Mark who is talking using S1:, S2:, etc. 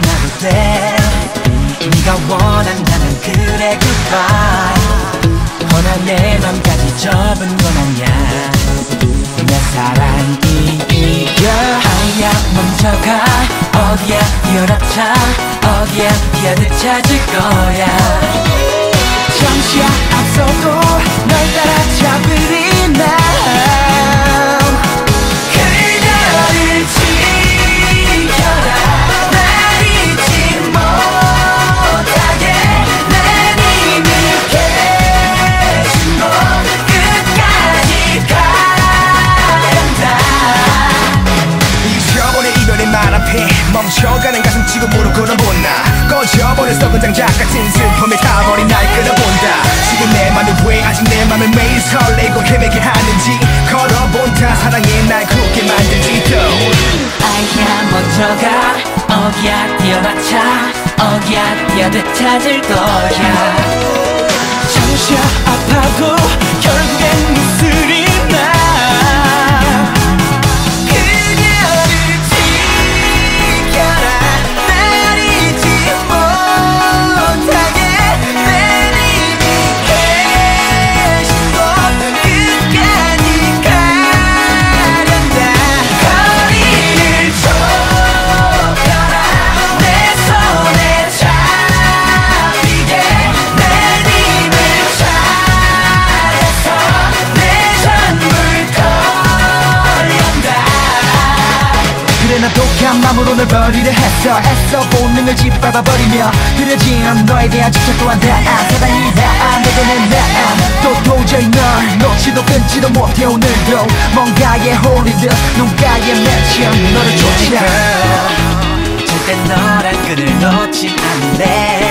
S1: 떠나도 돼 네가 원한다면 그래 goodbye. 허나 내 맘까지 접은 건 아니야. 내 사랑이 이겨 아야 멈춰가. 어디야 뛰어라차 어디야 피하듯 찾을 거야. 잠시 앞서도 널 따라잡으리 난
S2: 멈춰가는 가슴 치고 무릎 꿇어본다 꺼져버린 썩은 장작 같은 슬픔에 타버린 날 끌어본다. 지금 내 맘이 왜 아직 내 맘을 매일 설레고 헤매게 하는지 걸어본다. 사랑이 날 굳게 만들지도
S1: 아야 먼저가. 어디야 뛰어나차 어디야 뛰어듯 찾을 거야. 잠시 아파도
S2: 독한 맘으로 널 버리려 했어. 애써 본능을 짓밟아버리며 흐려진 너에 대한 집착 또한 다안 사랑이 다안 내게 내나또 도저히 널 놓지도 끊지도 못해 오늘도. 뭔가에 홀리듯 눈가에 맺힌 너를 쫓아
S1: 절대 너란 끈을 놓지 않네